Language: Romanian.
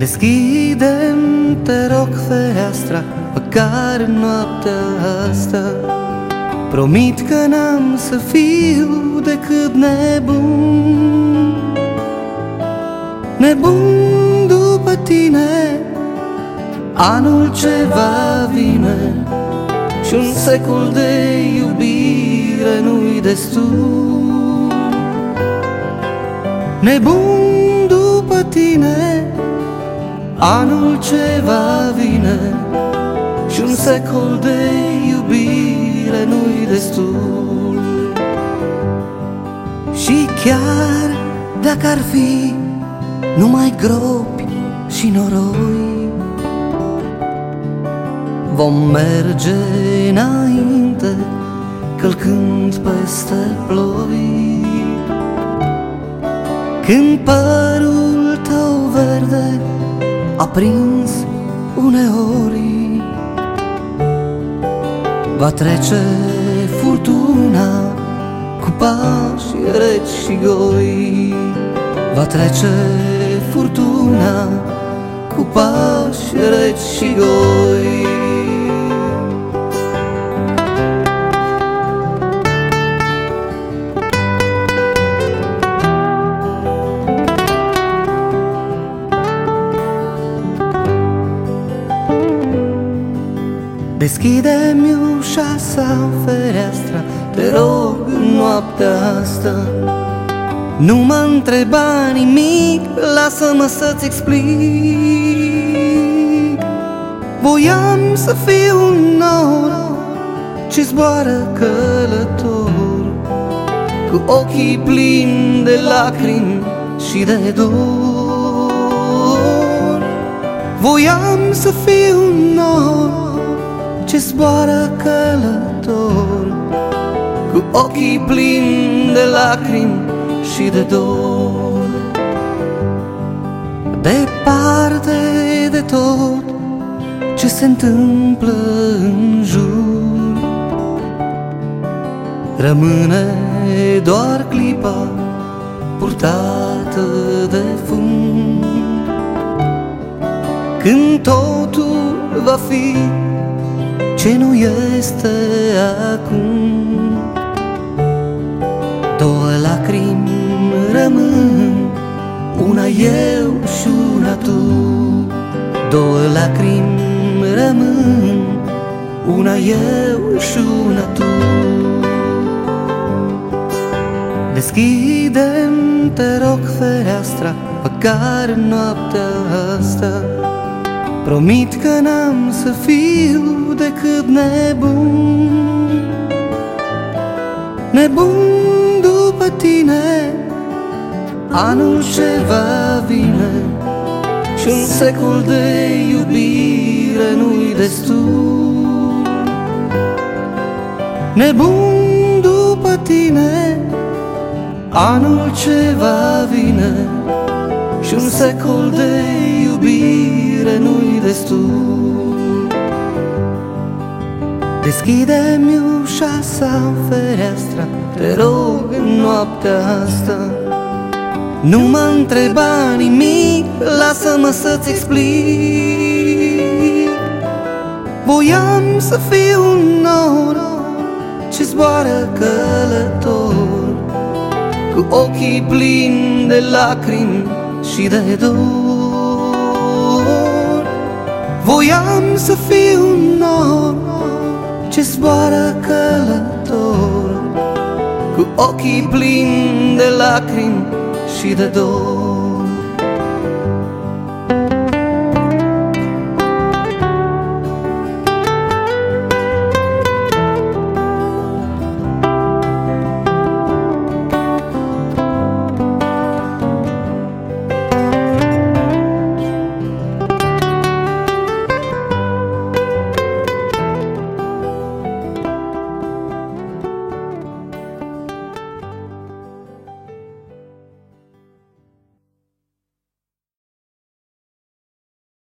Deschidem, te rog, fereastra Măcar în noaptea asta. Promit că n-am să fiu decât nebun. Nebun după tine Anul ce va vine. Și un secol de iubire nu-i destul. Nebun după tine Anul ce va vine Și un secol de iubire nu-i destul. Și chiar dacă ar fi numai gropi și noroi Vom merge înainte călcând peste ploi. Când părul tău verde aprins uneori Va trece furtuna cu pași reci și goi Va trece furtuna cu pași reci și goi Deschide-mi ușa sau fereastra Te rog în noaptea asta. Nu mă întreba nimic Lasă-mă să-ți explic. Voiam să fiu un nor Ce zboară călător Cu ochii plini de lacrimi și de dor. Voiam să fiu un nor ce zboară călător Cu ochii plini de lacrimi și de dor. Departe de tot ce se întâmplă în jur Rămâne doar clipa purtată de fum. Când totul va fi ce nu este acum. Două lacrimi rămân Una eu și una tu. Două lacrimi rămân Una eu și una tu. Deschidem, te rog, fereastra Măcar noaptea asta Promit că n-am să fiu decât nebun. Nebun după tine Anul ce va vine Și un secol de iubire nu-i destul. Nebun după tine Anul ce va vine Și un secol de iubire nu-i destul. Deschide-mi ușa sau fereastra Te rog în noaptea asta. Nu mă întreba nimic Lasă-mă să-ți explic. Voiam să fiu un nor Ce zboară călător Cu ochii plini de lacrimi și de dor Voiam să fiu un nor ce zboară călător Cu ochii plini de lacrimi și de dor